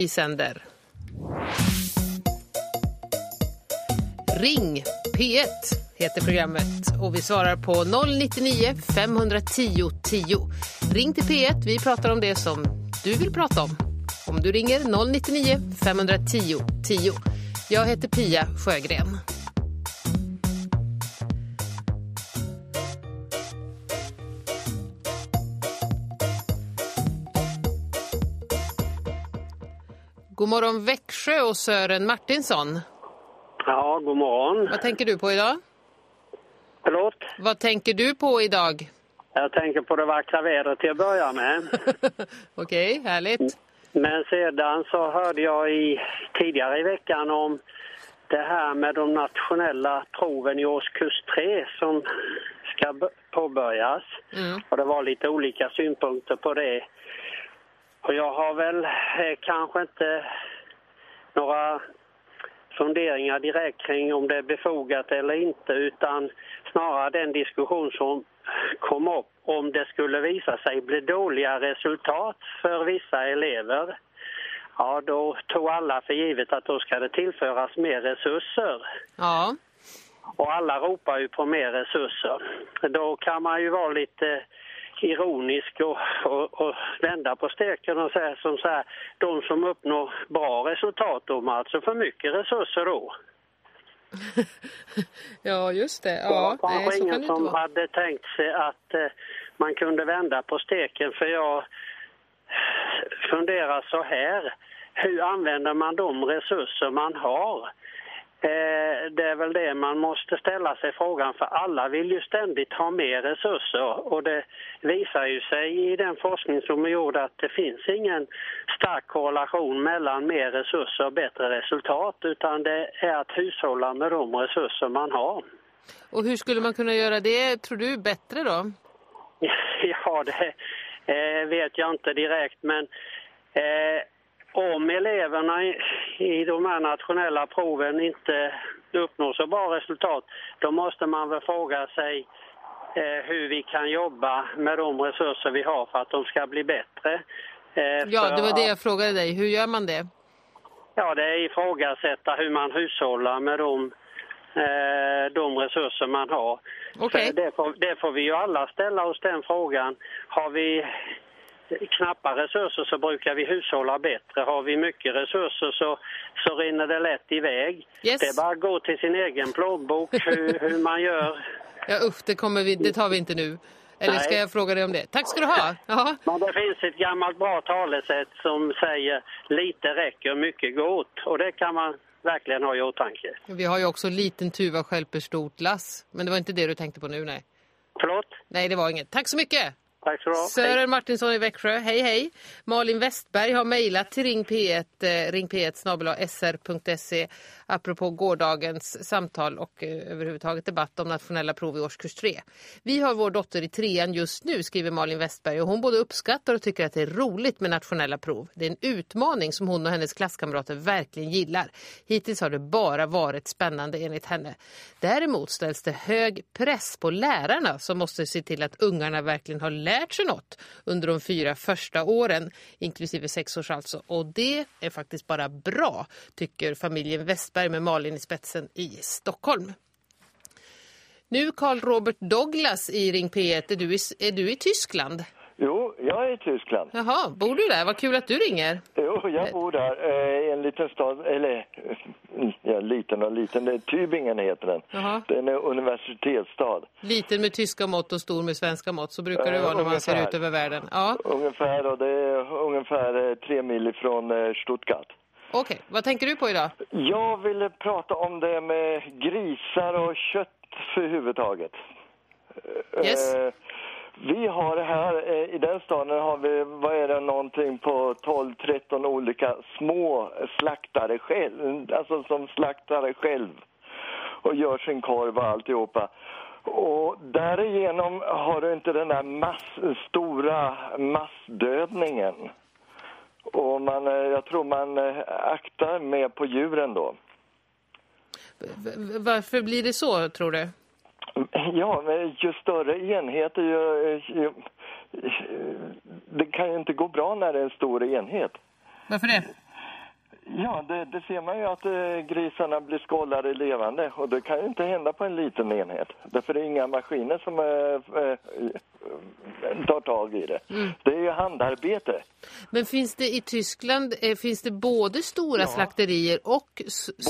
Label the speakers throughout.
Speaker 1: Vi sänder. Ring P1 heter programmet och vi svarar på 099 510 10. Ring till P1, vi pratar om det som du vill prata om. Om du ringer 099 510 10. Jag heter Pia Sjögren. God morgon Växjö och Sören Martinsson.
Speaker 2: Ja, god morgon.
Speaker 1: Vad tänker du på idag?
Speaker 2: Förlåt?
Speaker 1: Vad tänker du på idag?
Speaker 2: Jag tänker på det vackra vädret till att börja med.
Speaker 1: Okej, härligt.
Speaker 2: Men sedan så hörde jag i, tidigare i veckan om det här med de nationella proven i årskurs 3 som ska påbörjas.
Speaker 1: Mm.
Speaker 2: Och det var lite olika synpunkter på det. Och jag har väl eh, kanske inte några funderingar direkt kring om det är befogat eller inte utan snarare den diskussion som kom upp om det skulle visa sig bli dåliga resultat för vissa elever. Ja, då tog alla för givet att då ska det tillföras mer resurser.
Speaker 1: Ja,
Speaker 2: Och alla ropar ju på mer resurser. Då kan man ju vara lite ironisk och, och, och vända på steken och säga som så här, de som uppnår bra resultat, de har alltså för mycket resurser då.
Speaker 1: ja just det.
Speaker 2: det
Speaker 1: Ja,
Speaker 2: var
Speaker 1: nej,
Speaker 2: kanske
Speaker 1: så
Speaker 2: ingen
Speaker 1: det
Speaker 2: som hade tänkt sig att eh, man kunde vända på steken för jag funderar så här. Hur använder man de resurser man har? Eh, det är väl det man måste ställa sig frågan för alla vill ju ständigt ha mer resurser och det visar ju sig i den forskning som är gjord att det finns ingen stark korrelation mellan mer resurser och bättre resultat utan det är att hushålla med de resurser man har.
Speaker 1: Och hur skulle man kunna göra det, tror du, bättre då?
Speaker 2: Ja, det eh, vet jag inte direkt, men eh, om eleverna i, de här nationella proven inte uppnår så bra resultat, då måste man väl fråga sig eh, hur vi kan jobba med de resurser vi har för att de ska bli bättre. Eh,
Speaker 1: Ja, det var det jag frågade dig. Hur gör man det?
Speaker 2: Ja, det är ifrågasätta hur man hushållar med de, eh, de resurser man har. För Det, får, det får vi ju alla ställa oss den frågan. Har vi knappa resurser så brukar vi hushålla bättre. Har vi mycket resurser så, så rinner det lätt iväg.
Speaker 1: Yes.
Speaker 2: Det är bara att gå till sin egen plånbok hur, hur man gör.
Speaker 1: Ja, usch, det, kommer vi, det tar vi inte nu. Eller ska
Speaker 2: Nej.
Speaker 1: jag fråga dig om det? Tack ska du ha. Ja.
Speaker 2: Men det finns ett gammalt bra talesätt som säger lite räcker, mycket går åt. Och det kan man verkligen ha i åtanke.
Speaker 1: Vi har ju också liten tuva stjälper stort lass. Men det var inte det du tänkte på nu, nej.
Speaker 2: Förlåt?
Speaker 1: Nej, det var inget. Tack så mycket.
Speaker 2: Tack så du ha. Hej.
Speaker 1: Sören Martinsson i Växjö, hej hej. Malin Westberg har mejlat till Ring P1, eh, ring P1 snabel-a sr.se apropå gårdagens samtal och eh, överhuvudtaget debatt om nationella prov i årskurs 3. Vi har vår dotter i trean just nu, skriver Malin Westberg och hon både uppskattar och tycker att det är roligt med nationella prov. Det är en utmaning som hon och hennes klasskamrater verkligen gillar. Hittills har det bara varit spännande enligt henne. Däremot ställs det hög press på lärarna som måste se till att ungarna verkligen har lärt sig något under de fyra första åren, inklusive sex års alltså. Och det är faktiskt bara bra, tycker familjen Westberg med Malin i spetsen i Stockholm. Nu Carl Robert Douglas i Ring P1, är du i, är du i Tyskland?
Speaker 3: Jo, jag är i Tyskland.
Speaker 1: Jaha, bor du där? Vad kul att du ringer.
Speaker 3: Jo, jag bor där eh, i en liten stad, eller eh, ja, liten och liten, det Tübingen heter den.
Speaker 1: Jaha.
Speaker 3: Den är universitetsstad.
Speaker 1: Liten med tyska mått och stor med svenska mått, så brukar det
Speaker 3: Eh,
Speaker 1: vara när man ser ut över världen. Ja,
Speaker 3: Ungefär, och det är ungefär eh, tre mil ifrån eh, Stuttgart.
Speaker 1: Okej. Vad tänker du på idag?
Speaker 3: Jag ville prata om det med grisar och kött för huvudtaget. Eh,
Speaker 1: Yes.
Speaker 3: eh, vi har här eh, i den staden har vi, vad är det, någonting på 12-13 olika små slaktare själv, alltså som slaktare själv och gör sin korv och alltihopa. Och därigenom har du inte den där mass, stora massdödningen. Och man, eh, jag tror man eh, aktar mer på djuren då.
Speaker 1: Varför blir det så, tror du?
Speaker 3: Ja, men ju större enheter ju, ju, det kan ju inte gå bra när det är en stor enhet.
Speaker 1: Varför det?
Speaker 3: Ja, det, det ser man ju att eh, grisarna blir skållade levande och det kan ju inte hända på en liten enhet. Därför är det inga maskiner som eh, eh, tar tag i det.
Speaker 1: Mm.
Speaker 3: Det är ju handarbete.
Speaker 1: Men finns det i Tyskland eh, finns det både stora
Speaker 3: Ja.
Speaker 1: slakterier och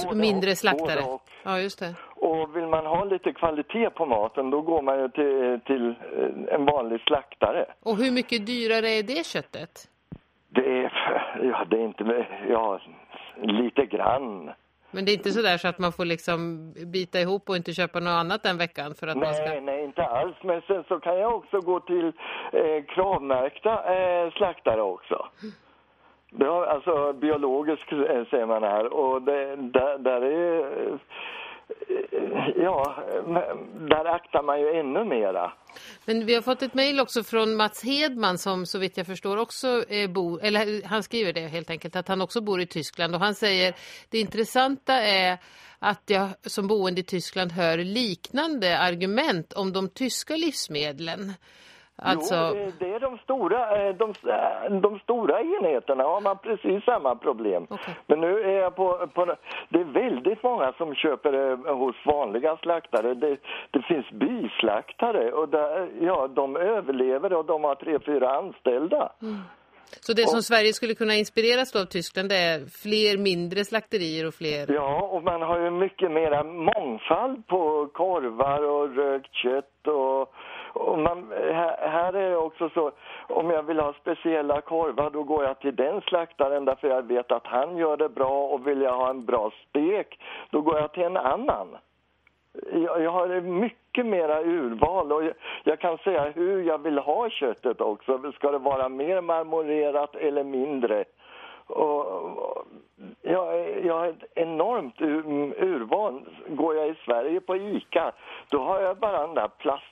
Speaker 3: Både
Speaker 1: mindre
Speaker 3: och,
Speaker 1: slaktare?
Speaker 3: och.
Speaker 1: Ja, just det.
Speaker 3: Och vill man ha lite kvalitet på maten då går man ju till, till eh, en vanlig slaktare.
Speaker 1: Och hur mycket dyrare är det köttet?
Speaker 3: Det är, ja, det är inte, ja, lite grann.
Speaker 1: Men det är inte så där så att man får liksom bita ihop och inte köpa något annat den veckan för att man ska...
Speaker 3: Nej, nej, inte alls. Men sen så kan jag också gå till eh, kravmärkta eh, slaktare också. Det har, alltså biologisk eh, säger man här och det, där, där är eh, ja, där aktar man ju ännu mera.
Speaker 1: Men vi har fått ett mejl också från Mats Hedman som så vitt jag förstår också eh, bor, eller han skriver det helt enkelt, att han också bor i Tyskland och han säger det intressanta är att jag som boende i Tyskland hör liknande argument om de tyska livsmedlen. Alltså,
Speaker 3: Jo, det, är de stora, eh, de, eh, de stora enheterna har man precis samma problem.
Speaker 1: Okej.
Speaker 3: Men nu är jag på, på, det är väldigt många som köper eh, hos vanliga slaktare. Det, det finns byslaktare och där, ja, de överlever och de har tre, fyra anställda.
Speaker 1: så det som Sverige skulle kunna inspireras av Tyskland det är fler mindre slakterier och fler...
Speaker 3: Ja, och man har ju mycket mera mångfald på korvar och rökt kött och, och man, eh, här, här är det också så, om jag vill ha speciella korvar då går jag till den slaktaren därför jag vet att han gör det bra och vill jag ha en bra stek då går jag till en annan. Jag, jag har mycket mera urval och jag, jag kan säga hur jag vill ha köttet också. Ska det vara mer marmorerat eller mindre? Och, jag, är- jag ett enormt ur, urval. Går jag i Sverige på Ica, då har jag bara den där plast,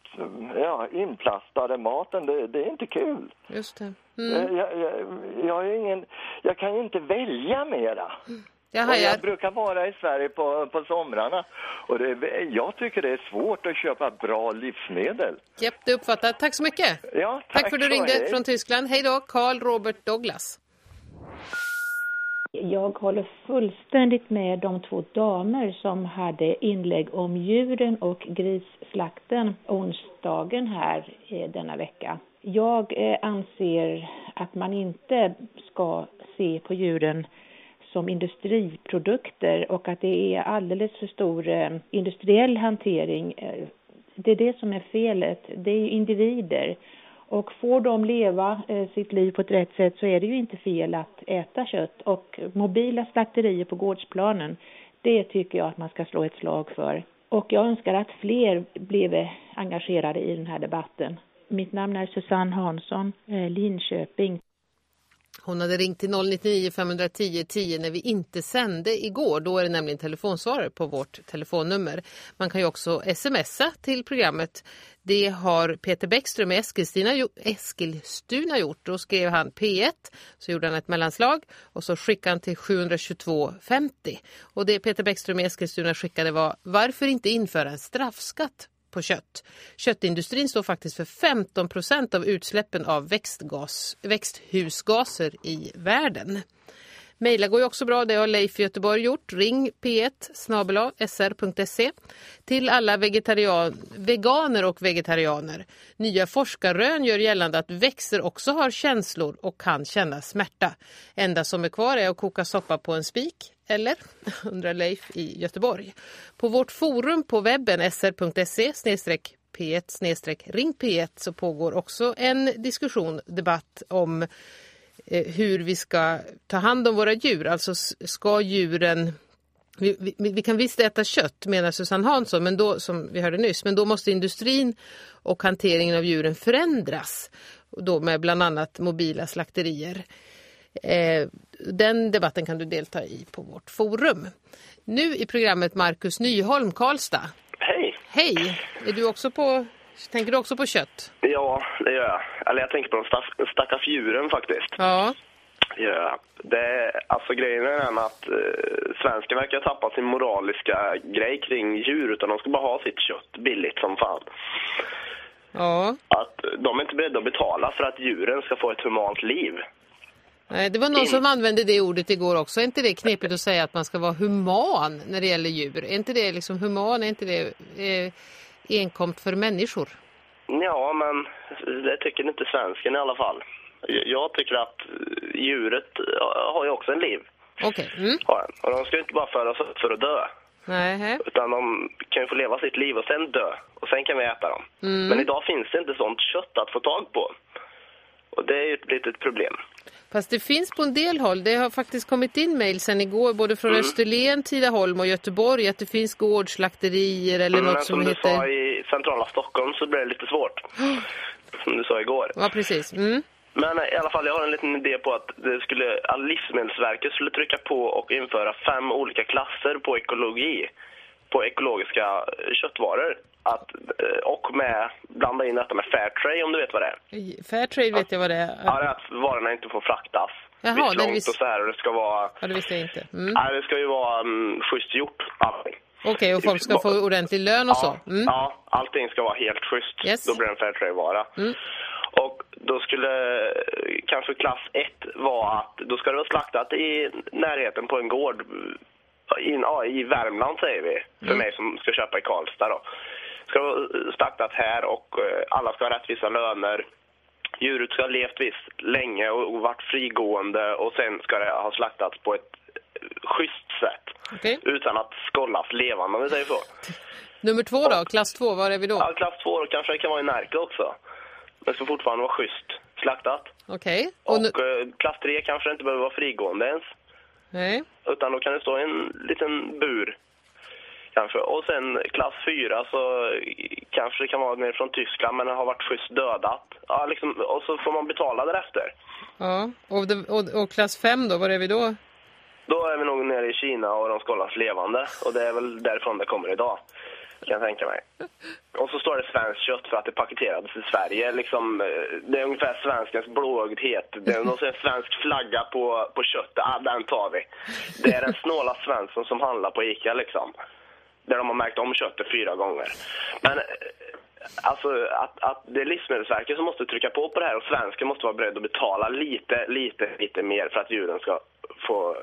Speaker 3: ja, inplastade maten. Det, det är inte kul.
Speaker 1: Just det. Mm.
Speaker 3: Jag, jag, jag, ingen, jag kan ju inte välja mera.
Speaker 1: Jaha,
Speaker 3: Och
Speaker 1: jag,
Speaker 3: brukar vara i Sverige på, på somrarna och det, jag tycker det är svårt att köpa bra livsmedel.
Speaker 1: japp, det är uppfattat. Tack så mycket.
Speaker 3: Ja,
Speaker 1: Tack, för att du ringde
Speaker 3: hej.
Speaker 1: från Tyskland. Hej då, Carl Robert Douglas.
Speaker 4: Jag håller fullständigt med de två damer som hade inlägg om djuren och grisslakten onsdagen här eh, denna vecka. Jag eh, anser att man inte ska se på djuren som industriprodukter och att det är alldeles för stor eh, industriell hantering. Det är det som är felet. Det är individer. Och får de leva eh, sitt liv på ett rätt sätt så är det ju inte fel att äta kött. Och mobila slakterier på gårdsplanen, det tycker jag att man ska slå ett slag för. Och jag önskar att fler blev engagerade i den här debatten. Mitt namn är Susanne Hansson, eh, Linköping.
Speaker 1: Hon hade ringt till 099 510 10 när vi inte sände igår. Då är det nämligen telefonsvarare på vårt telefonnummer. Man kan ju också smsa till programmet. Det har Peter Bäckström i Eskilstuna, Eskilstuna gjort. Då skrev han P1, så gjorde han ett mellanslag och så skickade han till 72250. Och det Peter Bäckström i Eskilstuna skickade var varför inte införa en straffskatt på kött. Köttindustrin står faktiskt för 15 procent av utsläppen av växtgas, växthusgaser i världen. Mejla går ju också bra, det har Leif i Göteborg gjort. Ring p1 sr.se till alla vegetarian, veganer och vegetarianer. Nya forskarrön gör gällande att växter också har känslor och kan känna smärta. Enda som är kvar är att koka soppa på en spik, eller? undrar Leif i Göteborg. På vårt forum på webben sr.se p1 ring p1 så pågår också en diskussion, debatt om hur vi ska ta hand om våra djur. Alltså ska djuren... Vi, vi, vi kan visst äta kött menar Susanne Hansson, men då, som vi hörde nyss, men då måste industrin och hanteringen av djuren förändras. Då med bland annat mobila slakterier. Eh, den debatten kan du delta i på vårt forum. Nu i programmet Marcus Nyholm, Karlstad.
Speaker 5: Hej!
Speaker 1: Hej! Är du också på, tänker du också på kött?
Speaker 5: Ja, det gör jag. Eller jag tänker på de stack, stackars djuren faktiskt.
Speaker 1: Ja.
Speaker 5: Jag. Det, alltså grejen är den att eh, svensken verkar ha tappat sin moraliska grej kring djur utan de ska bara ha sitt kött billigt som fan.
Speaker 1: Ja.
Speaker 5: Att de är inte beredda att betala för att djuren ska få ett humant liv.
Speaker 1: Nej, det var någon som använde det ordet igår också. Är inte det knepigt att säga att man ska vara human när det gäller djur? Är inte det liksom human? Är inte det eh, enkomt för människor?
Speaker 5: Ja, men det tycker inte svensken i alla fall. Jag tycker att djuret har ju också en liv.
Speaker 1: Okej. Mm.
Speaker 5: Har den. Och de ska ju inte bara födas upp för att dö.
Speaker 1: Nej?
Speaker 5: Utan de kan ju få leva sitt liv och sen dö. Och sen kan vi äta dem.
Speaker 1: Mm.
Speaker 5: Men idag finns det inte sånt kött att få tag på. Och det är ju ett litet problem.
Speaker 1: Fast det finns på en del håll. Det har faktiskt kommit in mejl sen igår både från Österlen, Tidaholm och Göteborg att det finns gårdslakterier eller
Speaker 5: Men
Speaker 1: något som,
Speaker 5: som du
Speaker 1: heter...
Speaker 5: sa i centrala Stockholm så blir det lite svårt. Som du sa igår.
Speaker 1: Ja, precis. Mm.
Speaker 5: Men i alla fall, jag har en liten idé på att det skulle, att Livsmedelsverket skulle trycka på och införa fem olika klasser på ekologi. På ekologiska köttvaror. Att, eh, och med, blanda in detta med Fairtrade om du vet vad det är.
Speaker 1: Fairtrade vet jag vad det är.
Speaker 5: Ja, det är att varorna inte får fraktas.
Speaker 1: Jaha, det
Speaker 5: långt
Speaker 1: visst-
Speaker 5: och så här och det ska vara...
Speaker 1: Ja, det visste jag inte. Mm.
Speaker 5: Nej, det ska ju vara um, schysst gjort, allting.
Speaker 1: Okej, och folk ska få ordentlig lön och så. Mm.
Speaker 5: Ja, allting ska vara helt schysst.
Speaker 1: Yes.
Speaker 5: Då blir det en Fairtrade-vara.
Speaker 1: Mm.
Speaker 5: Och då skulle kanske klass 1 vara att då ska det vara slaktat i närheten på en gård i, ja, i Värmland säger vi. För
Speaker 1: Mm.
Speaker 5: mig som ska köpa i Karlstad då. Ska vara slaktat här och eh, alla ska ha rättvisa löner. Djuret ska ha levt visst länge och och varit frigående och sen ska det ha slaktats på ett eh, schysst sätt.
Speaker 1: Okej.
Speaker 5: Utan att skållas levande om vi säger så.
Speaker 1: Nummer två då, klass två, var är vi då?
Speaker 5: Ja, klass 2 då kanske det kan vara i Närke också. Men det ska fortfarande vara schysst slaktat.
Speaker 1: Okej. Och
Speaker 5: Och
Speaker 1: nu...
Speaker 5: eh, klass 3 kanske inte behöver vara frigående ens.
Speaker 1: Nej.
Speaker 5: Utan då kan det stå i en liten bur. Kanske. Och sen klass 4 så kanske det kan vara mer från Tyskland men har varit schysst dödat. Ja, liksom, och så får man betala därefter.
Speaker 1: Ja. Och, det, och, och klass fem då, var är vi då?
Speaker 5: Då är vi nog nere i Kina och de skållas levande. Och det är väl därifrån det kommer idag. Kan jag tänka mig. Och så står det svenskt kött för att det paketerades i Sverige. Liksom, eh, det är ungefär svenskens blåögdhet. Det är någon här svensk flagga på, på köttet. Ah, den tar vi. Det är den snåla svensson som handlar på Ica liksom. Där de har märkt om köttet fyra gånger. Men eh, alltså att, att det är Livsmedelsverket som måste trycka på på det här och svensken måste vara beredd att betala lite, lite, lite mer för att djuren ska få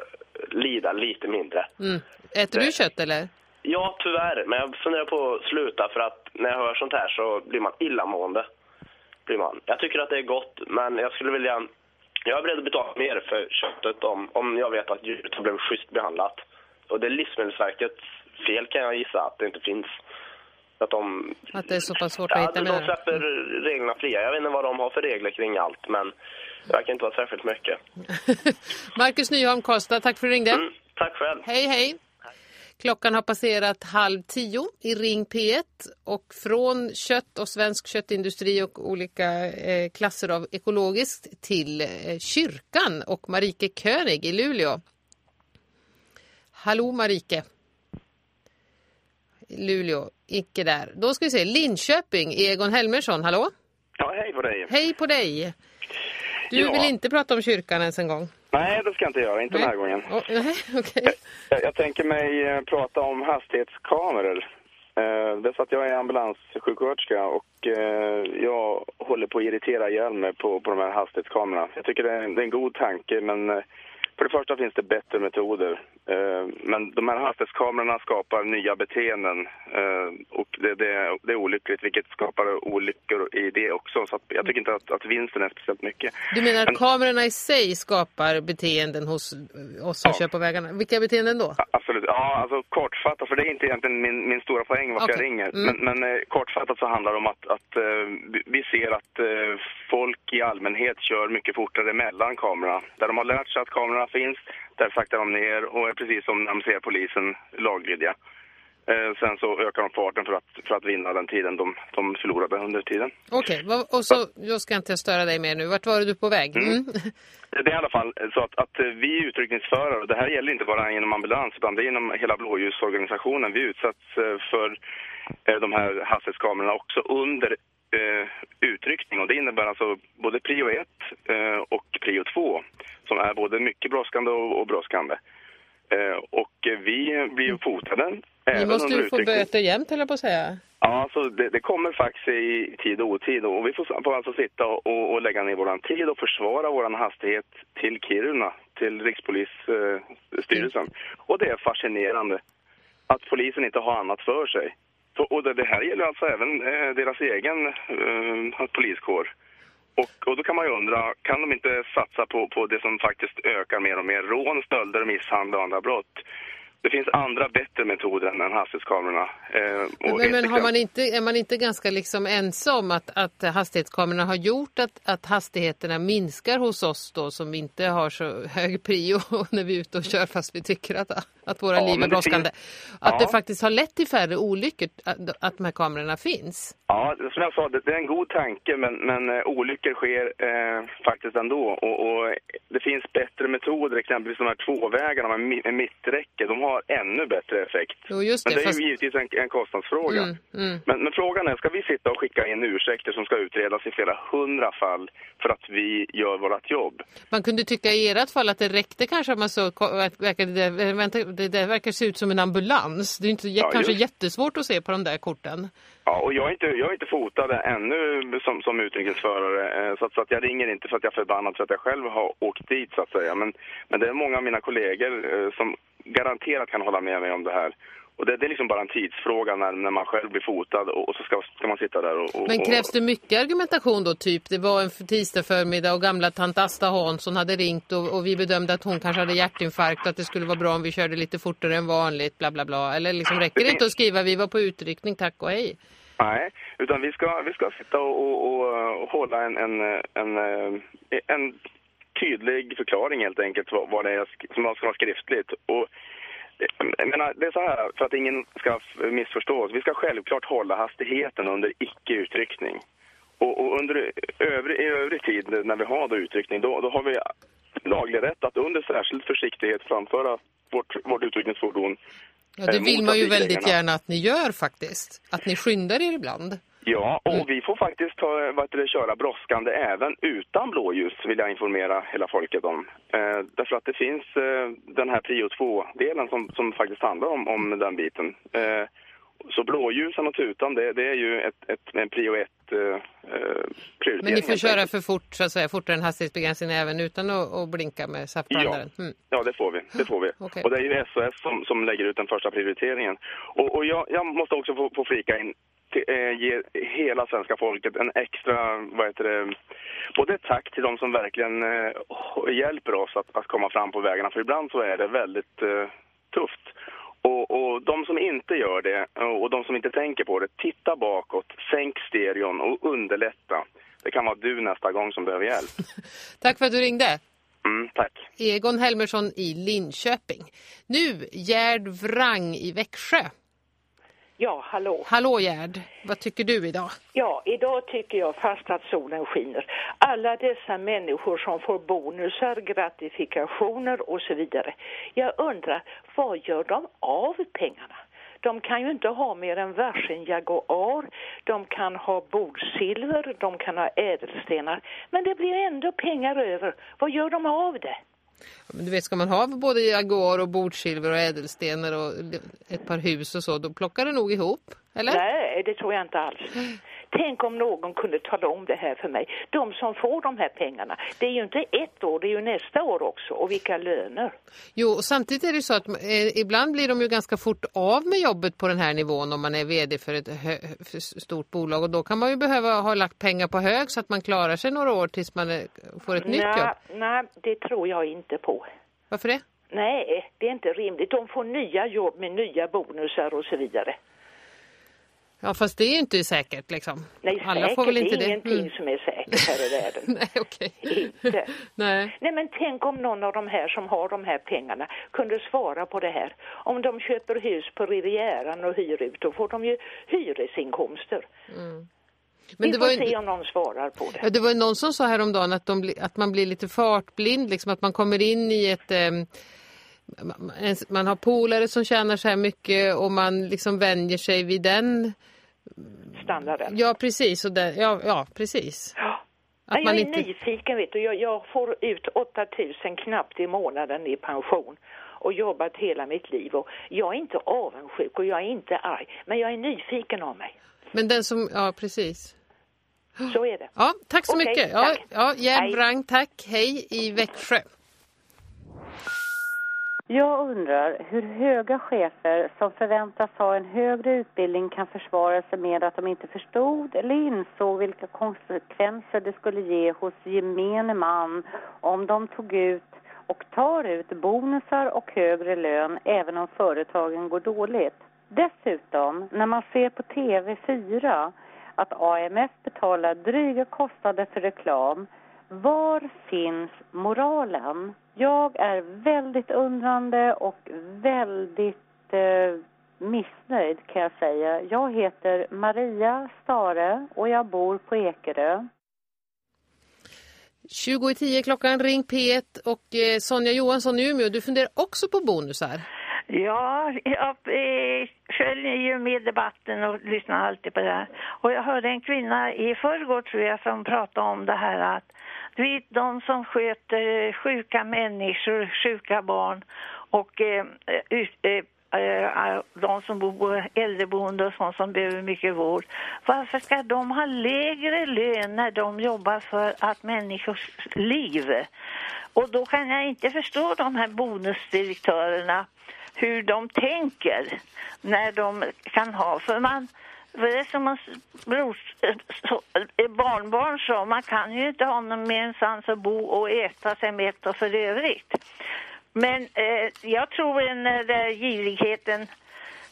Speaker 5: lida lite mindre.
Speaker 1: Mm. Äter du kött eller?
Speaker 5: Ja, tyvärr. Men jag funderar på att sluta för att när jag hör sånt här så blir man illamående. Blir man. Jag tycker att det är gott, men jag skulle vilja... Jag är beredd att betala mer för köttet om, om jag vet att djuret har blivit schysst behandlat. Och det är Livsmedelsverkets fel kan jag gissa att det inte finns. Att de...
Speaker 1: Att det är så pass svårt att
Speaker 5: Ja,
Speaker 1: hitta
Speaker 5: de
Speaker 1: menar du?
Speaker 5: släpper reglerna fria. Jag vet inte vad de har för regler kring allt, men det verkar inte vara särskilt mycket.
Speaker 1: Marcus Nyholm Karlstad, tack för att du ringde.
Speaker 5: Mm, tack själv.
Speaker 1: Hej, hej. Klockan har passerat halv tio i Ring P1 och från kött och svensk köttindustri och olika eh, klasser av ekologiskt till eh, kyrkan och Marike König i Luleå. Hallå Marike. Luleå, icke där. Då ska vi se, Linköping, Egon Helmersson, hallå?
Speaker 6: Ja, hej på dig.
Speaker 1: Hej på dig. Du
Speaker 6: Ja.
Speaker 1: vill inte prata om kyrkan ens en gång?
Speaker 6: Nej, det ska jag inte göra. Inte den här gången.
Speaker 1: Oh, nej, okej.
Speaker 6: Jag, jag tänker mig eh, prata om hastighetskameror. Eh, det är så att jag är ambulanssjuksköterska och eh, jag håller på att irritera ihjäl mig på, på de här hastighetskamerorna. Jag tycker det är, en- det är en god tanke, men eh, för det första finns det bättre metoder. Eh, men de här hastighetskamerorna skapar nya beteenden eh, och det, det, det är olyckligt, vilket skapar olyckor i det också. Så jag tycker inte att, att vinsten är speciellt mycket.
Speaker 1: Du menar att
Speaker 6: Men-
Speaker 1: kamerorna i sig skapar beteenden hos oss som
Speaker 6: Ja.
Speaker 1: kör på vägarna? Vilka beteenden då?
Speaker 6: Absolut. Ja, alltså kortfattat, för det är inte egentligen min, min stora poäng varför
Speaker 1: Okej.
Speaker 6: jag ringer.
Speaker 1: Mm.
Speaker 6: Men, men eh, kortfattat så handlar det om att, att vi- ser att folk i allmänhet kör mycket fortare mellan kamerorna. Där de har lärt sig att kamerorna finns, där saktar de ner och är precis som när de ser polisen laglydiga. Eh, sen så ökar de farten för att, för att vinna den tiden de, de förlorade under tiden.
Speaker 1: Okej, vad- och så jag ska inte störa dig mer nu. Vart var du på väg? Mm.
Speaker 6: Det är i alla fall så att, att vi utryckningsförare, och det här gäller inte bara inom ambulans utan det är inom hela blåljusorganisationen, vi utsätts eh, för eh, de här hastighetskamerorna också under eh, utryckning och det innebär alltså både prio 1 eh, och prio 2 som är både mycket brådskande och, och brådskande. Eh, och vi blir ju fotade
Speaker 1: Ni måste ju få böter jämt, eller på att säga.
Speaker 6: Ja, alltså det, det kommer faktiskt i tid och otid och vi får, får alltså sitta och, och, lägga ner våran tid och försvara våran hastighet till Kiruna, till Rikspolisstyrelsen. Och det är fascinerande att polisen inte har annat för sig. Så, och det, det här gäller alltså även eh, deras egen eh, poliskår. Och, och då kan man ju undra, kan de inte satsa på, på det som faktiskt ökar mer och mer? Rån, stölder, misshandel och andra brott. Det finns andra bättre metoder än hastighetskamerorna.
Speaker 1: Eh, men, men har man inte, är man inte ganska liksom ensam att, att hastighetskamerorna har gjort att, att hastigheterna minskar hos oss då som inte har så hög prio när vi är ute och kör fast vi tycker att, att våra ja, liv är brådskande. Finns... Att ja. det faktiskt har lett till färre olyckor att, att de här kamerorna finns.
Speaker 6: Ja, som jag sa, det, det är en god tanke men, men uh, olyckor sker uh, faktiskt ändå. Och, och, det finns bättre metoder, exempelvis de här tvåvägarna med mitträcke. De har ännu bättre effekt.
Speaker 1: Jo, det,
Speaker 6: men det är
Speaker 1: fast...
Speaker 6: ju givetvis en, en kostnadsfråga. Mm, mm. Men, men, frågan är, ska vi sitta och skicka in ursäkter som ska utredas i flera hundra fall för att vi gör vårt jobb?
Speaker 1: Man kunde tycka i ert fall att det räckte kanske att man så, det, vänta, det, det verkar se ut som en ambulans. Det är inte ja, kanske just. jättesvårt att se på de där korten.
Speaker 6: Ja, och jag är inte, jag är inte fotad ännu som, som utrikesförare eh, så att, så att jag ringer inte för att jag är förbannad för att jag själv har åkt dit så att säga. Men, men det är många av mina kollegor eh, som garanterat kan hålla med mig om det här. Och det, det, är liksom bara en tidsfråga när, när man själv blir fotad och, och så ska, ska, man sitta där och, och,
Speaker 1: Men krävs det mycket argumentation då? Typ det var en tisdag förmiddag och gamla tant Asta Hansson hade ringt och, och, vi bedömde att hon kanske hade hjärtinfarkt och att det skulle vara bra om vi körde lite fortare än vanligt, bla bla bla. Eller liksom räcker det inte att skriva vi var på utryckning, tack och hej?
Speaker 6: Nej, utan vi ska, vi ska sitta och, och, och hålla en, en, en, en tydlig förklaring helt enkelt vad, vad det är som ska vara skriftligt. Och, jag menar, det är så här, för att ingen ska missförstås. Vi ska självklart hålla hastigheten under icke-utryckning. Och, och, under övrig, i övrig tid när vi har då utryckning, då, då har vi laglig rätt att under särskild försiktighet framföra vårt, vårt utryckningsfordon.
Speaker 1: Ja, det vill man ju väldigt gärna att ni gör faktiskt. Att ni skyndar er ibland.
Speaker 6: Ja, och mm. vi får faktiskt ta, vad det, köra brådskande även utan blåljus vill jag informera hela folket om. Eh, därför att det finns eh, den här prio 2-delen som, som faktiskt handlar om, om den biten. Eh, så blåljusen och tutan, det, det är ju ett, ett, en prio 1 eh, eh, prioritering.
Speaker 1: Men ni får köra för fort, så att säga, fortare än hastighetsbegränsningen även utan att, att blinka med saftblandaren?
Speaker 6: Ja. Mm. ja, det får vi. Det får vi. Okay. Och det är ju SOS som, som lägger ut den första prioriteringen. Och, och jag, jag måste också få, få flika in Eh, ge hela svenska folket en extra, vad heter det, både ett tack till de som verkligen eh, hjälper oss att, att komma fram på vägarna. För ibland så är det väldigt eh, tufft. Och, och, de som inte gör det och de som inte tänker på det, titta bakåt, sänk stereon och underlätta. Det kan vara du nästa gång som behöver hjälp.
Speaker 1: tack för att du ringde.
Speaker 6: Mm, tack.
Speaker 1: Egon Helmersson i Linköping. Nu Gerd Wrang i Växjö.
Speaker 7: Ja, hallå.
Speaker 1: Hallå Gerd, vad tycker du idag?
Speaker 7: Ja, idag tycker jag fast att solen skiner. Alla dessa människor som får bonusar, gratifikationer och så vidare. Jag undrar, vad gör de av pengarna? De kan ju inte ha mer än varsin Jaguar, de kan ha bordsilver, de kan ha ädelstenar. Men det blir ändå pengar över. Vad gör de av det?
Speaker 1: Men du vet, ska man ha både jaguar och bordsilver och ädelstenar och ett par hus och så, då plockar det nog ihop, eller?
Speaker 7: Nej, det tror jag inte alls. Tänk om någon kunde tala om det här för mig. De som får de här pengarna, det är ju inte ett år, det är ju nästa år också. Och vilka löner.
Speaker 1: Jo, och samtidigt är det så att eh, ibland blir de ju ganska fort av med jobbet på den här nivån om man är vd för ett för stort bolag. Och då kan man ju behöva ha lagt pengar på hög så att man klarar sig några år tills man är, får ett
Speaker 7: nej,
Speaker 1: nytt jobb.
Speaker 7: Nej, det tror jag inte på.
Speaker 1: Varför det?
Speaker 7: Nej, det är inte rimligt. De får nya jobb med nya bonusar och så vidare.
Speaker 1: Ja, fast det är ju inte säkert liksom.
Speaker 7: Nej, Alla säkert får väl inte det. är ingenting mm. som är säkert här i världen.
Speaker 1: Nej, okej.
Speaker 7: Inte. Nej. Nej, men tänk om någon av de här som har de här pengarna kunde svara på det här. Om de köper hus på Rivieran och hyr ut, då får de ju hyresinkomster. Mm. Men Vi det får var ju... se om någon svarar på det.
Speaker 1: Ja, det var någon som sa häromdagen att, de, att man blir lite fartblind, liksom att man kommer in i ett... Eh, man har polare som tjänar så här mycket och man liksom vänjer sig vid den
Speaker 7: standarden.
Speaker 1: Ja, precis. Och det, ja, ja, precis.
Speaker 7: Ja. Att jag är inte... nyfiken, vet du. Jag, jag får ut 8000 knappt i månaden i pension och jobbat hela mitt liv. Och jag är inte avundsjuk och jag är inte arg, men jag är nyfiken av mig.
Speaker 1: Men den som, ja precis.
Speaker 7: Så är det.
Speaker 1: Ja, tack så
Speaker 7: Okej,
Speaker 1: mycket. Ja,
Speaker 7: tack.
Speaker 1: ja, Gerd
Speaker 7: Hej.
Speaker 1: Wrang, tack. Hej i Växjö.
Speaker 8: Jag undrar hur höga chefer som förväntas ha en högre utbildning kan försvara sig med att de inte förstod eller insåg vilka konsekvenser det skulle ge hos gemene man om de tog ut och tar ut bonusar och högre lön även om företagen går dåligt. Dessutom, när man ser på TV4 att AMF betalar dryga kostnader för reklam var finns moralen? Jag är väldigt undrande och väldigt eh, missnöjd kan jag säga. Jag heter Maria Stare och jag bor på Ekerö.
Speaker 1: 20 i 10 klockan, ring P1 och eh, Sonja Johansson i Umeå, du funderar också på bonusar.
Speaker 9: Ja, jag följer ju med debatten och lyssnar alltid på det här. Och jag hörde en kvinna i förrgår tror jag som pratade om det här att du de som sköter eh, sjuka människor, sjuka barn och eh, eh ut, eh, eh de som bor på äldreboende och sånt som behöver mycket vård. Varför ska de ha lägre lön när de jobbar för att människors liv? Och då kan jag inte förstå de här bonusdirektörerna hur de tänker när de kan ha, för man för det är som hans brors, så, eh, barnbarn sa, man kan ju inte ha någon mer ensans att bo och äta sig mätt och för övrigt. Men eh, jag tror när eh, girigheten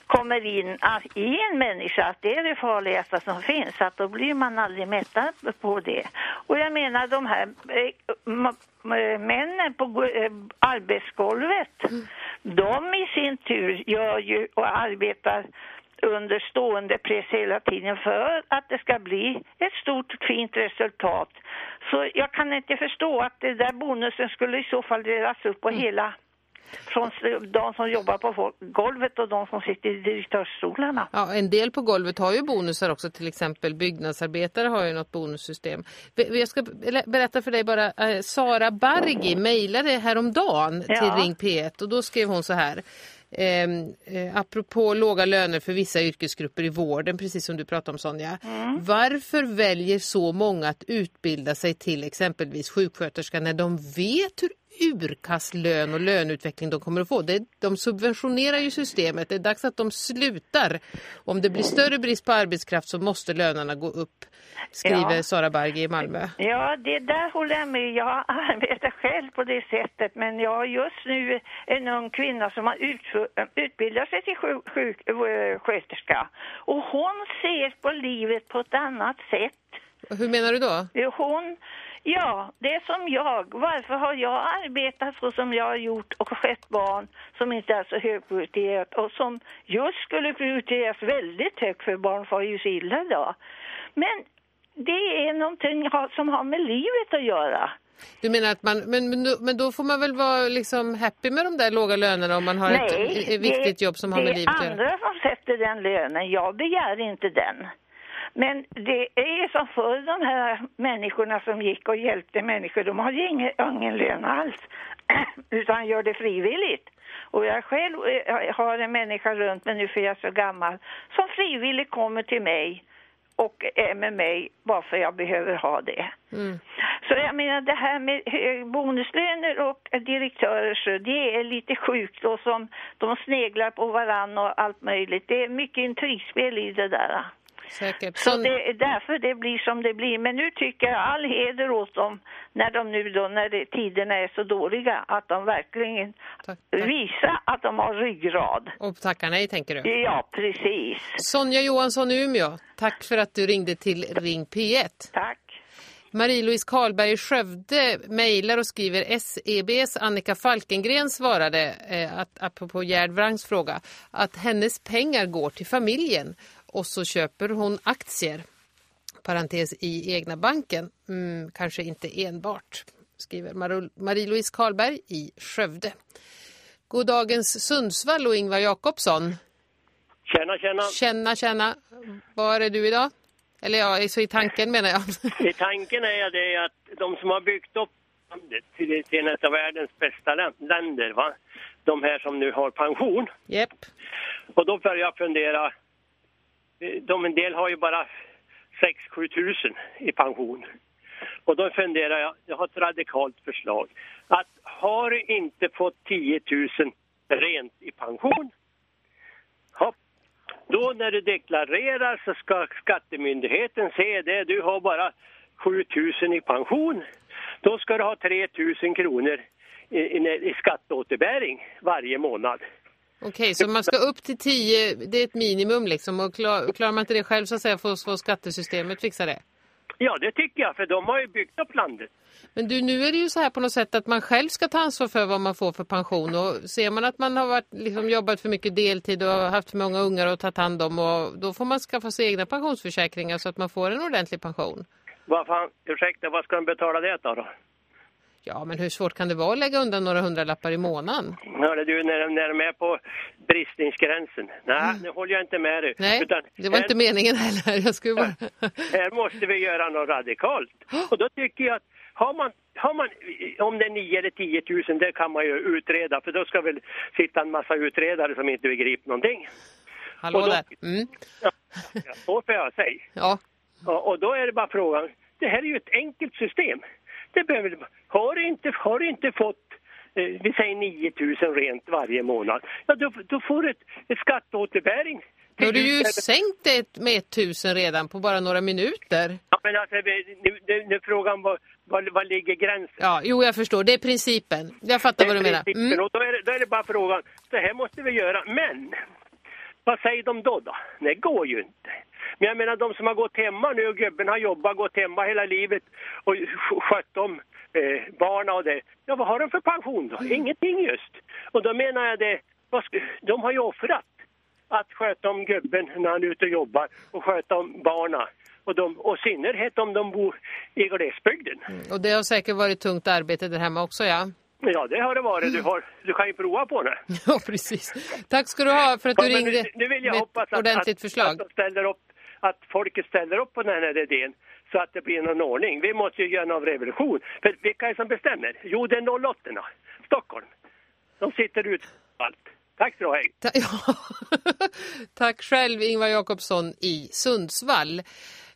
Speaker 9: kommer in att, i en människa, att det är det farligaste som finns, att då blir man aldrig mättad på det. Och jag menar de här eh, ma- männen på go- eh, arbetsgolvet, de i sin tur gör ju och arbetar under stående press hela tiden för att det ska bli ett stort fint resultat. Så jag kan inte förstå att det där bonusen skulle i så fall delas upp på hela från de som jobbar på golvet och de som sitter i direktörsstolarna.
Speaker 1: Ja, en del på golvet har ju bonusar också, till exempel byggnadsarbetare har ju något bonussystem. Jag ska be- berätta för dig bara, eh, Sara Bargi mejlade häromdagen
Speaker 9: Ja.
Speaker 1: till Ring P1 och då skrev hon så här. Eh, eh, apropå låga löner för vissa yrkesgrupper i vården, precis som du pratade om Sonja. Varför väljer så många att utbilda sig till exempelvis sjuksköterska när de vet hur urkass lön och löneutveckling de kommer att få. Det, de subventionerar ju systemet. Det är dags att de slutar. Om det blir större brist på arbetskraft så måste lönerna gå upp, skriver
Speaker 9: Ja.
Speaker 1: Sara Bargi i Malmö.
Speaker 9: Ja, det där håller jag med. Jag arbetar själv på det sättet men jag har just nu en ung kvinna som har utbildat sig till sjuk, sjuk, eh, sköterska och hon ser på livet på ett annat sätt.
Speaker 1: Hur menar du då?
Speaker 9: Hon, ja, det är som jag. Varför har jag arbetat så som jag har gjort och skött barn som inte är så högprioriterat och som just skulle prioriteras väldigt högt för barn far ju så illa idag. Men det är någonting som har med livet att göra.
Speaker 1: Du menar att man, men, men, då, men då får man väl vara liksom happy med de där låga lönerna om man har ett, ett viktigt
Speaker 9: det-
Speaker 1: jobb som har med livet att
Speaker 9: Det är
Speaker 1: göra?
Speaker 9: andra som sätter den lönen. Jag begär inte den. Men det är som för de här människorna som gick och hjälpte människor. De har ju ingen, ingen lön alls. Utan gör det frivilligt. Och jag själv eh, har en människa runt mig nu för jag är så gammal. Som frivilligt kommer till mig och är med mig bara för jag behöver ha det.
Speaker 1: Mm.
Speaker 9: Så jag menar det här med bonuslöner och direktörer så det är lite sjukt och som de sneglar på varann och allt möjligt. Det är mycket intrigspel i det där.
Speaker 1: Säkert.
Speaker 9: Så
Speaker 1: Son-
Speaker 9: det är därför det blir som det blir. Men nu tycker jag all heder åt dem när de nu då, när det, tiderna är så dåliga, att de verkligen
Speaker 1: Tack, tack.
Speaker 9: visar att de har ryggrad.
Speaker 1: Och tackar nej tänker du?
Speaker 9: Ja, precis.
Speaker 1: Sonja Johansson Umeå, tack för att du ringde till Ring P1.
Speaker 9: Tack.
Speaker 1: Marie-Louise Karlberg Skövde mejlar och skriver SEBs Annika Falkengren svarade, eh, att, apropå Gerd Wrangs fråga, att hennes pengar går till familjen och så köper hon aktier, parentes i egna banken, mm, kanske inte enbart, skriver Mar- Marie-Louise Karlberg i Skövde. God dagens Sundsvall och Ingvar Jakobsson.
Speaker 10: Tjena, tjena.
Speaker 1: Tjena, tjena. Var är du idag? Eller ja, så i tanken menar jag.
Speaker 10: I tanken är det att de som har byggt upp landet till, till en av världens bästa län- länder, va? de här som nu har pension.
Speaker 1: Japp.
Speaker 10: Och då börjar jag fundera, Eh, de en del har ju bara 6-7 tusen i pension. Och då funderar jag, jag har ett radikalt förslag. Att har du inte fått 10 000 rent i pension, hopp, då när du deklarerar så ska skattemyndigheten se det. Du har bara 7 000 i pension. Då ska du ha 3 000 kronor i, i, i skatteåterbäring varje månad.
Speaker 1: Okej, så man ska upp till 10, det är ett minimum liksom. Och klar, klarar man inte det själv så att säga får, får skattesystemet fixa det?
Speaker 10: Ja, det tycker jag, för de har ju byggt upp landet.
Speaker 1: Men du, nu är det ju så här på något sätt att man själv ska ta ansvar för vad man får för pension. Och ser man att man har varit, liksom, jobbat för mycket deltid och haft för många ungar att ta hand om, och då får man skaffa sig egna pensionsförsäkringar så att man får en ordentlig pension.
Speaker 10: Vad fan, ursäkta, vad ska de betala det då?
Speaker 1: Ja, men hur svårt kan det vara att lägga undan några hundralappar i månaden?
Speaker 10: Hörde du, när, när de är på bristningsgränsen. Nej, mm. nu håller jag inte med dig.
Speaker 1: Nej, Utan det var här, inte meningen heller. Jag skulle bara...
Speaker 10: här måste vi göra något radikalt. Och då tycker jag att har man, har man, om det är 9 eller 10 000, det kan man ju utreda. För då ska väl sitta en massa utredare som inte begriper någonting.
Speaker 1: Hallå då, där. Mm.
Speaker 10: Ja, så får jag säga.
Speaker 1: Ja.
Speaker 10: Och, och då är det bara frågan, det här är ju ett enkelt system. Det behöver, har, du inte, har du inte fått eh, vi säger 9 000 rent varje månad, ja då, då får du ett, ett skatteåterbäring.
Speaker 1: Då har du ju sänkt det med 1000 redan på bara några minuter.
Speaker 10: Ja, men alltså, nu, nu, nu frågan var, var, var ligger gränsen?
Speaker 1: Ja, jo jag förstår, det är principen. Jag fattar vad du menar.
Speaker 10: Mm. Och då är, det, då är det bara frågan, det här måste vi göra, men vad säger de då då? Det går ju inte. Men jag menar de som har gått hemma nu och gubben har jobbat, gått hemma hela livet och skött om eh, barna och det. Ja, vad har de för pension då? Mm. Ingenting just. Och då menar jag det, de har ju offrat att sköta om gubben när han är ute och jobbar och sköta om barna. Och, de, och synnerhet om de bor i glesbygden.
Speaker 1: Mm. Och det har säkert varit tungt arbete där hemma också, ja.
Speaker 10: Ja, det har det varit. Du, har, du kan ju prova på det.
Speaker 1: Ja, precis. Tack ska du ha för att du ja, ringde
Speaker 10: nu, nu vill jag
Speaker 1: med
Speaker 10: hoppas
Speaker 1: ett ordentligt
Speaker 10: att,
Speaker 1: förslag.
Speaker 10: Att, ställer upp, att folket ställer upp på den här idén så att det blir någon ordning. Vi måste ju göra någon revolution. För vilka är det som bestämmer? Jo, det är 08 Stockholm. De sitter ut allt. Tack så hej.
Speaker 1: Ta ja. Tack själv Ingvar Jakobsson i Sundsvall.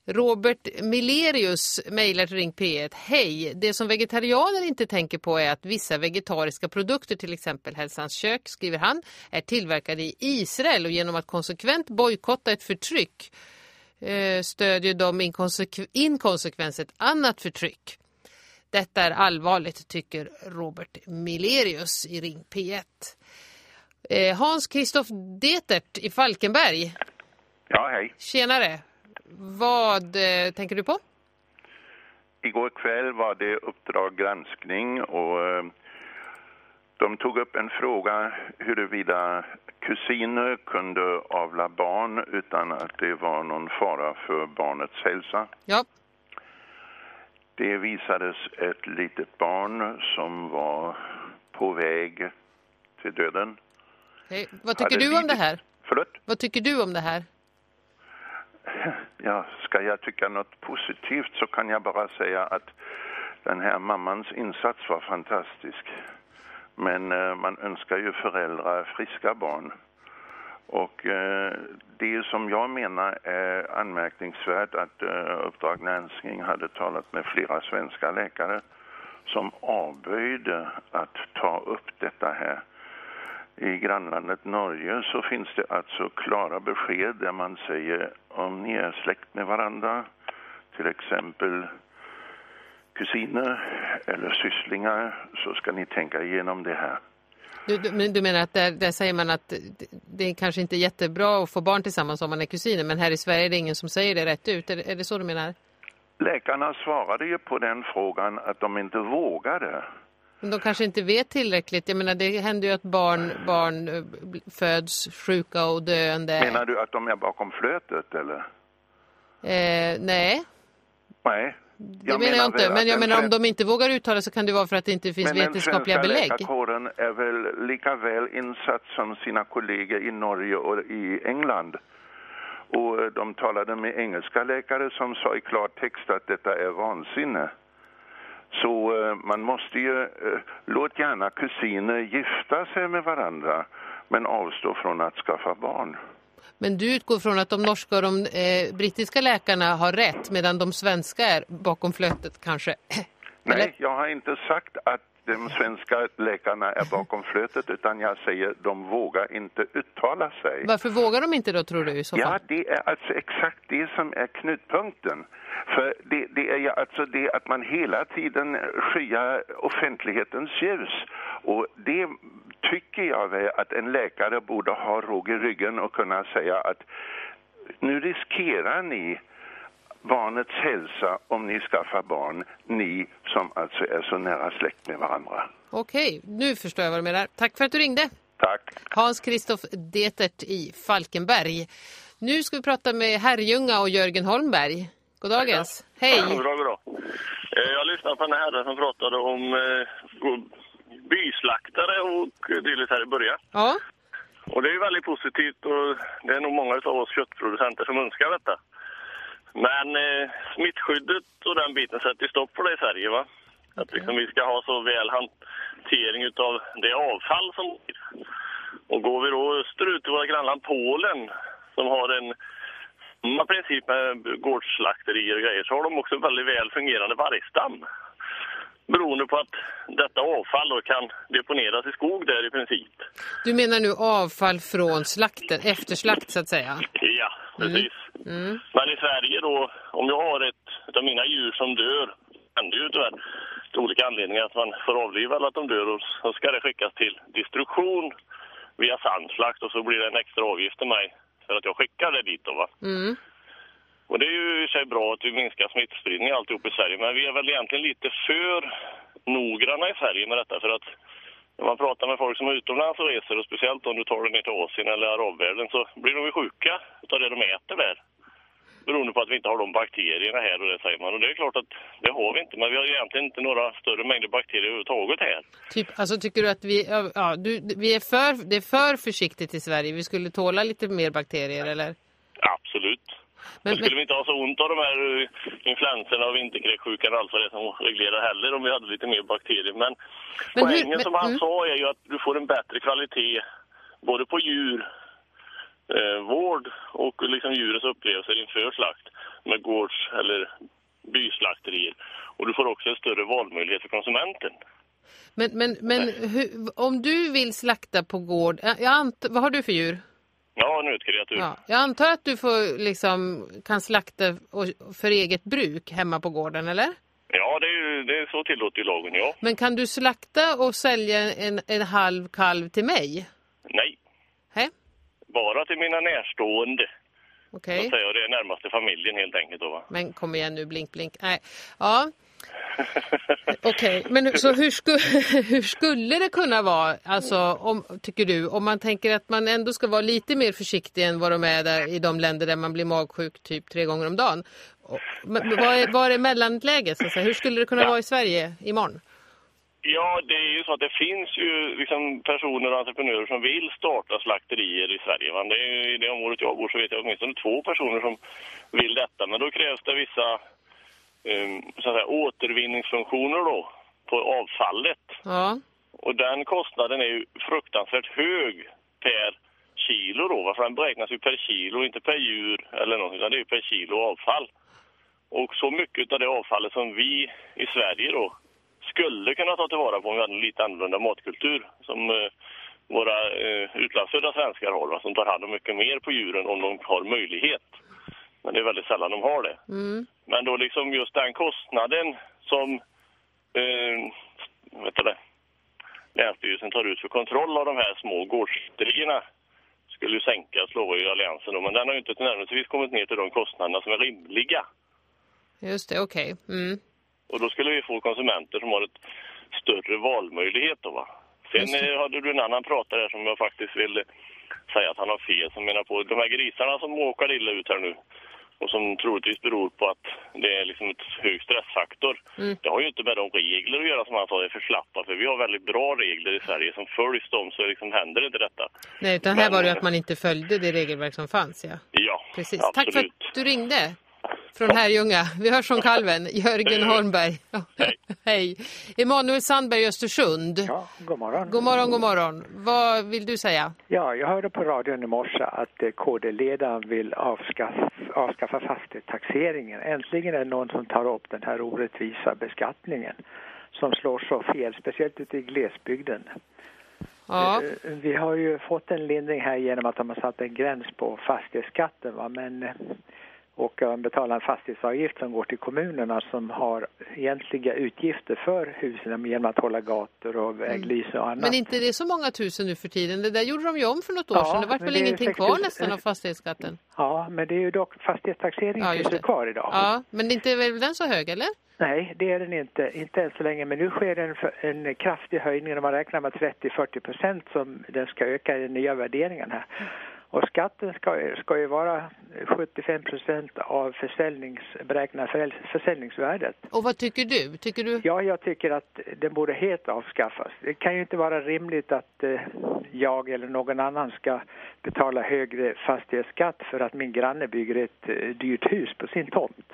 Speaker 1: Robert Milerius mejlar till Ring P1. Hej, det som vegetarianer inte tänker på är att vissa vegetariska produkter, till exempel Hälsans kök, skriver han, är tillverkade i Israel och genom att konsekvent bojkotta ett förtryck eh, stödjer de inkonsekv inkonsekvens ett annat förtryck. Detta är allvarligt, tycker Robert Milerius i Ring P1. Eh, Hans Kristoff Detert i Falkenberg.
Speaker 11: Ja, hej.
Speaker 1: Tjenare. Vad eh, tänker du på?
Speaker 11: Igår kväll var det Uppdrag granskning och de tog upp en fråga huruvida kusiner kunde avla barn utan att det var någon fara för barnets hälsa.
Speaker 1: Ja.
Speaker 11: Det visades ett litet barn som var på väg till döden.
Speaker 1: Hey, vad tycker Hade du om det här?
Speaker 11: Förlåt?
Speaker 1: Vad tycker du om det här?
Speaker 11: Ja, ska jag tycka något positivt så kan jag bara säga att den här mammans insats var fantastisk. Men eh, man önskar ju föräldrar friska barn. Och eh, det som jag menar är anmärkningsvärt att eh, Uppdrag granskning hade talat med flera svenska läkare som avböjde att ta upp detta här. I grannlandet Norge så finns det alltså klara besked där man säger om ni är släkt med varandra, till exempel kusiner eller sysslingar, så ska ni tänka igenom det här.
Speaker 1: Du, du, men du menar att där, där säger man att det, är kanske inte jättebra att få barn tillsammans om man är kusiner, men här i Sverige är det ingen som säger det rätt ut. Är, är det så du menar?
Speaker 11: Läkarna svarade ju på den frågan att de inte vågade.
Speaker 1: Men de kanske inte vet tillräckligt. Jag menar, det händer ju att barn, barn eh, föds sjuka och döende.
Speaker 11: Menar du att de är bakom flötet, eller?
Speaker 1: Eh, nej.
Speaker 11: Nej.
Speaker 1: Det jag menar jag inte, men jag menar om de inte vågar uttala så kan det vara för att det inte finns vetenskapliga belägg. Men den
Speaker 11: är väl lika väl insatt som sina kollegor i Norge och i England. Och de talade med engelska läkare som sa i klartext att detta är vansinne. Så eh, man måste ju, eh, låt gärna kusiner gifta sig med varandra men avstå från att skaffa barn.
Speaker 1: Men du utgår från att de norska och de eh, brittiska läkarna har rätt medan de svenska är bakom flötet kanske?
Speaker 11: Nej, jag har inte sagt att de svenska läkarna är bakom flötet utan jag säger de vågar inte uttala sig.
Speaker 1: Varför vågar de inte då tror du i så fall?
Speaker 11: Ja, det är alltså exakt det som är knutpunkten. För det, det är ju alltså det att man hela tiden skyar offentlighetens ljus. Och det tycker jag att en läkare borde ha råg i ryggen och kunna säga att nu riskerar ni barnets hälsa om ni skaffar barn, ni som alltså är så nära släkt med varandra.
Speaker 1: Okej, nu förstår jag vad du menar. Tack för att du ringde.
Speaker 11: Tack.
Speaker 1: Hans Kristoff Detert i Falkenberg. Nu ska vi prata med Herrljunga och Jörgen Holmberg. God dagens. Hej.
Speaker 12: Bra, bra. Eh, Jag lyssnade på den här som pratade om eh, byslaktare och dylikt här i början.
Speaker 1: Ja.
Speaker 12: Och det är ju väldigt positivt och det är nog många av oss köttproducenter som önskar detta. Men eh, smittskyddet och den biten sätter stopp för det i Sverige va? Att liksom, vi ska ha så väl hantering utav det avfall som. Och går vi då österut till våra grannland Polen som har en samma princip med gårdsslakterier och grejer så har de också en väldigt väl fungerande vargstam. Beroende på att detta avfall då kan deponeras i skog där i princip.
Speaker 1: Du menar nu avfall från slakten, efter slakt så att säga?
Speaker 12: Ja, precis.
Speaker 1: Mm.
Speaker 12: Men i Sverige då, om jag har ett av mina djur som dör, händer ju tyvärr till olika anledningar att man får avliva eller att de dör och så ska det skickas till destruktion via sandslakt och så blir det en extra avgift till mig för att jag skickar det dit då va.
Speaker 1: Mm.
Speaker 12: Och det är ju i sig bra att vi minskar smittspridning alltihop i Sverige men vi är väl egentligen lite för noggranna i Sverige med detta för att när man pratar med folk som är utomlands och reser och speciellt om du tar dig ner till Asien eller arabvärlden så blir de ju sjuka utav det de äter där. Beroende på att vi inte har de bakterierna här och det säger man. Och det är klart att det har vi inte men vi har egentligen inte några större mängder bakterier överhuvudtaget här.
Speaker 1: Typ, alltså tycker du att vi, ja, du, vi är för, det är för försiktigt i Sverige? Vi skulle tåla lite mer bakterier eller?
Speaker 12: Absolut.
Speaker 1: Men-
Speaker 12: Men, skulle vi inte ha så ont av de här uh, influenserna och vinterkräksjukan och allt vad det som reglerar heller om vi hade lite mer bakterier. Men,
Speaker 1: Men hur-
Speaker 12: poängen
Speaker 1: men-
Speaker 12: som han
Speaker 1: mm.
Speaker 12: sa är ju att du får en bättre kvalitet både på djur, eh, vård och liksom djurens upplevelser inför slakt med gårds eller byslakterier. Och du får också en större valmöjlighet för konsumenten.
Speaker 1: Men, men, men hur, om du vill slakta på gård, ant, vad har du för djur?
Speaker 12: Ja, nötkreatur.
Speaker 1: Ja, jag antar att du får liksom kan slakta för eget bruk hemma på gården, eller?
Speaker 12: Ja, det är, ju, det är så tillåter ju lagen, ja.
Speaker 1: Men kan du slakta och sälja en, en halv kalv till mig?
Speaker 12: Nej.
Speaker 1: Hä?
Speaker 12: Bara till mina närstående.
Speaker 1: Okej.
Speaker 12: Säger jag det är närmaste familjen helt enkelt då va.
Speaker 1: Men kom igen nu, blink, blink. Nej. Ja. Okej, men så hur, sku, hur skulle det kunna vara, alltså, om, tycker du, om man tänker att man ändå ska vara lite mer försiktig än vad de är där, i de länder där man blir magsjuk typ tre gånger om dagen. Och- Men, vad, är, vad är mellanläget? Så? Hur skulle det kunna vara i Sverige imorgon?
Speaker 12: Ja, det är ju så att det finns ju liksom personer och entreprenörer som vill starta slakterier i Sverige. Va? Det är I det området jag bor så vet jag åtminstone två personer som vill detta. Men då krävs det vissa um, så att säga, återvinningsfunktioner då på avfallet.
Speaker 1: Ja.
Speaker 12: Och den kostnaden är ju fruktansvärt hög per kilo då. För den beräknas ju per kilo, inte per djur eller något, utan det är ju per kilo avfall. Och så mycket av det avfallet som vi i Sverige då skulle kunna ta tillvara på en lite annorlunda matkultur som eh, våra eh, utlandsfödda svenskar har, va? som tar hand om mycket mer på djuren om de har möjlighet. Men det är väldigt sällan de har det.
Speaker 1: Mm.
Speaker 12: Men då liksom just den kostnaden som eh, vet det, Länsstyrelsen tar ut för kontroll av de här små gårdslotterierna skulle ju sänkas, lovar ju Alliansen då. Men den har ju inte tillnärmelsevis kommit ner till de kostnaderna som är rimliga.
Speaker 1: Just det, okej. Mm.
Speaker 12: Och då skulle vi få konsumenter som har ett större valmöjlighet då va. Sen eh, hade du en annan pratare här som jag faktiskt vill eh, säga att han har fel som menar på de här grisarna som åker illa ut här nu och som troligtvis beror på att det är liksom ett hög stressfaktor.
Speaker 1: Mm.
Speaker 12: Det har ju inte med de regler att göra som han sa, det är för slappa. För vi har väldigt bra regler i Sverige som följs dem så liksom händer inte detta.
Speaker 1: Nej, utan här
Speaker 12: Men-
Speaker 1: var det ju att man inte följde det regelverk som fanns, ja.
Speaker 12: Ja,
Speaker 1: Precis.
Speaker 12: absolut.
Speaker 1: Tack för att du ringde. Från Herrljunga. Vi hörs från kalven. Jörgen Holmberg. Hej. Hej. Emanuel Sandberg Östersund.
Speaker 13: Ja, god morgon.
Speaker 1: God morgon, god morgon. Vad vill du säga?
Speaker 13: Ja, jag hörde på radion i morse att eh, KD-ledaren vill avskaffa, avskaffa fastighetstaxeringen. Äntligen är det någon som tar upp den här orättvisa beskattningen som slår så fel, speciellt ute i glesbygden.
Speaker 1: Ja.
Speaker 13: Eh, Vi har ju fått en lindring här genom att de har satt en gräns på fastighetsskatten. Va? Men, eh, och betala en fastighetsavgift som går till kommunerna som har egentliga utgifter för husen genom att hålla gator och väglyse och annat.
Speaker 1: Men inte det är så många tusen nu för tiden. Det där gjorde de ju om för något år
Speaker 13: Ja,
Speaker 1: sedan. Det var väl
Speaker 13: det
Speaker 1: ingenting
Speaker 13: 60
Speaker 1: kvar nästan av fastighetsskatten.
Speaker 13: Ja, men det är ju dock fastighetstaxeringen
Speaker 1: Ja,
Speaker 13: finns kvar idag.
Speaker 1: Ja, men inte är väl den så hög, eller?
Speaker 13: Nej, det är den inte. Inte än så länge. Men nu sker en, en kraftig höjning. Man räknar med 30-40 procent som den ska öka i den nya värderingen här. Och skatten ska, ska ju vara 75 procent av försäljnings, beräknade för- försäljningsvärdet.
Speaker 1: Och vad tycker du? Tycker du?
Speaker 13: Ja, jag tycker att den borde helt avskaffas. Det kan ju inte vara rimligt att eh, jag eller någon annan ska betala högre fastighetsskatt för att min granne bygger ett eh, dyrt hus på sin tomt.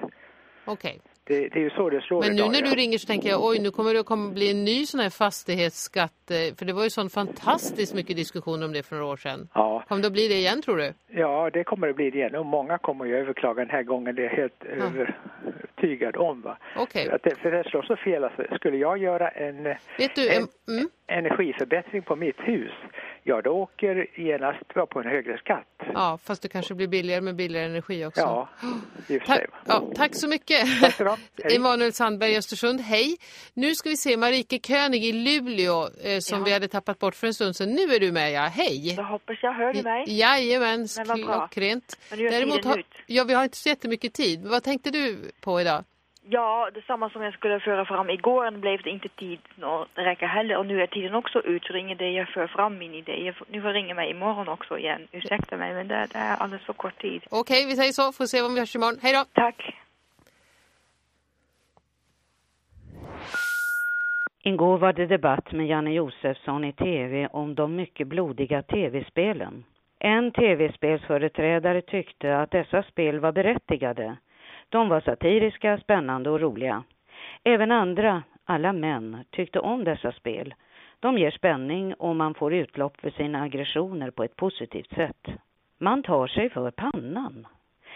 Speaker 1: Okej.
Speaker 13: Det, det är ju så det slår
Speaker 1: Men nu
Speaker 13: idag.
Speaker 1: när
Speaker 13: ja.
Speaker 1: du ringer så tänker jag, oj nu kommer det att bli en ny sån här fastighetsskatt. eh, För det var ju sån fantastiskt mycket diskussion om det för några år sedan.
Speaker 13: Ja.
Speaker 1: Kommer det att bli det igen tror du?
Speaker 13: Ja, det kommer det bli det igen. Och många kommer ju överklaga den här gången. Det är helt övertygad om. Va?
Speaker 1: Okej.
Speaker 13: För, att det, för det slår så fel. Alltså, skulle jag göra en, eh,
Speaker 1: Vet du,
Speaker 13: en
Speaker 1: em- mm.
Speaker 13: energiförbättring på mitt hus, ja då åker genast jag på en högre skatt.
Speaker 1: Ja, fast det kanske blir billigare med billigare energi också.
Speaker 13: Ja, i sig.
Speaker 1: ja, tack så mycket.
Speaker 13: Tack.
Speaker 1: Emanuel Sandberg i Östersund, hej. Nu ska vi se Marike König i Luleå eh, som
Speaker 14: Ja.
Speaker 1: vi hade tappat bort för en stund sedan. Nu är du med, ja. Hej.
Speaker 14: Jag hoppas jag hör du mig.
Speaker 1: Jajamän, klockrent.
Speaker 14: Men nu är tiden
Speaker 1: har,
Speaker 14: ut.
Speaker 1: ja, vi har inte så jättemycket tid. Vad tänkte du på idag?
Speaker 14: Ja, detsamma som jag skulle föra fram igår blev det inte tid att räcka heller. Och nu är tiden också ut, så det är ingen idé jag för fram min idé. Jag får, nu får ringa mig imorgon också igen. Ursäkta mig, men det, det är alldeles för kort tid.
Speaker 1: Okej, vi säger så. Får se om vi hörs imorgon. Hej då.
Speaker 14: Tack.
Speaker 15: Igår var det debatt med Janne Josefsson i tv om de mycket blodiga tv-spelen. En tv-spelsföreträdare tyckte att dessa spel var berättigade. De var satiriska, spännande och roliga. Även andra, alla män, tyckte om dessa spel. De ger spänning och man får utlopp för sina aggressioner på ett positivt sätt. Man tar sig för pannan.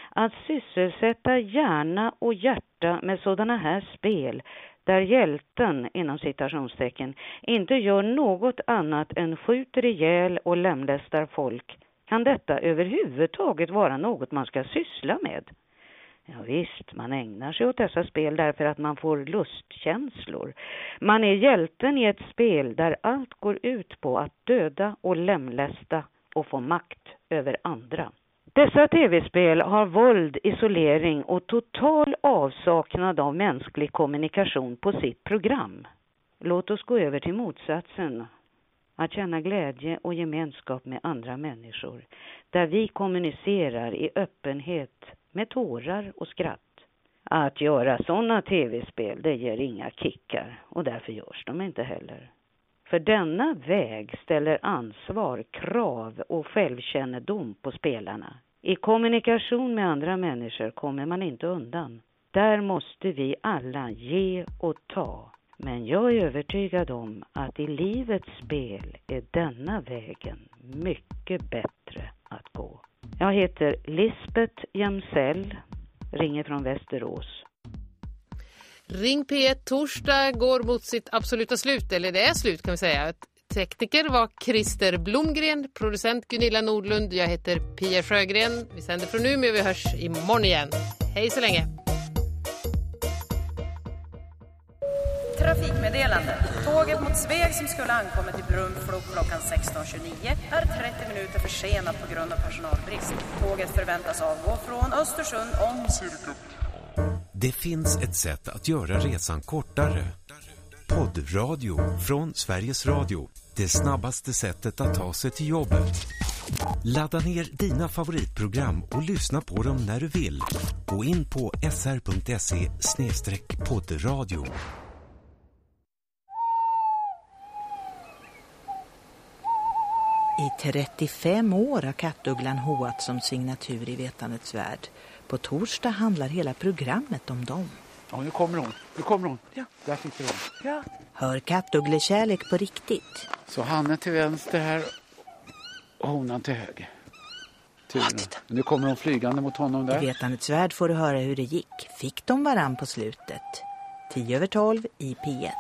Speaker 15: Att sysselsätta hjärna och hjärta med sådana här spel där hjälten, inom citationstecken, inte gör något annat än skjuter ihjäl och lemlästar folk. Kan detta överhuvudtaget vara något man ska syssla med? Ja, visst, man ägnar sig åt dessa spel därför att man får lustkänslor. Man är hjälten i ett spel där allt går ut på att döda och lemlästa och få makt över andra. Dessa tv-spel har våld, isolering och total avsaknad av mänsklig kommunikation på sitt program. Låt oss gå över till motsatsen. Att känna glädje och gemenskap med andra människor. Där vi kommunicerar i öppenhet med tårar och skratt. Att göra sådana tv-spel, det ger inga kickar och därför görs de inte heller. För denna väg ställer ansvar, krav och självkännedom på spelarna. I kommunikation med andra människor kommer man inte undan. Där måste vi alla ge och ta. Men jag är övertygad om att i livets spel är denna vägen mycket bättre att gå. Jag heter Lisbeth Jamsell, ringer från Västerås.
Speaker 1: Ring P1 torsdag går mot sitt absoluta slut, eller det är slut kan vi säga. Tekniker var Christer Blomgren, producent Gunilla Nordlund, jag heter Pia Sjögren. Vi sänder från Umeå, vi hörs imorgon igen. Hej så länge!
Speaker 16: Trafikmeddelande. Tåget mot Sveg som skulle ankomma till Brunflo klockan 16.29 är 30 minuter försenat på grund av personalbrist. Tåget förväntas avgå från Östersund om cirka
Speaker 17: Det finns ett sätt att göra resan kortare. Poddradio från Sveriges Radio. Det snabbaste sättet att ta sig till jobbet. Ladda ner dina favoritprogram och lyssna på dem när du vill. Gå in på sr.se poddradio.
Speaker 18: I 35 år har kattugglan hoat som signatur i vetandets värld. På torsdag handlar hela programmet om dem.
Speaker 19: Ja, nu kommer hon. Nu kommer hon. Ja. Där sitter hon.
Speaker 18: Ja. Hör kattugglekärlek på riktigt.
Speaker 19: Så han är till vänster här och honan till höger. Turen. Nu kommer hon flygande mot honom
Speaker 18: I
Speaker 19: där.
Speaker 18: Vetandets värld får du höra hur det gick. Fick de varann på slutet? 10 över 12 i P1.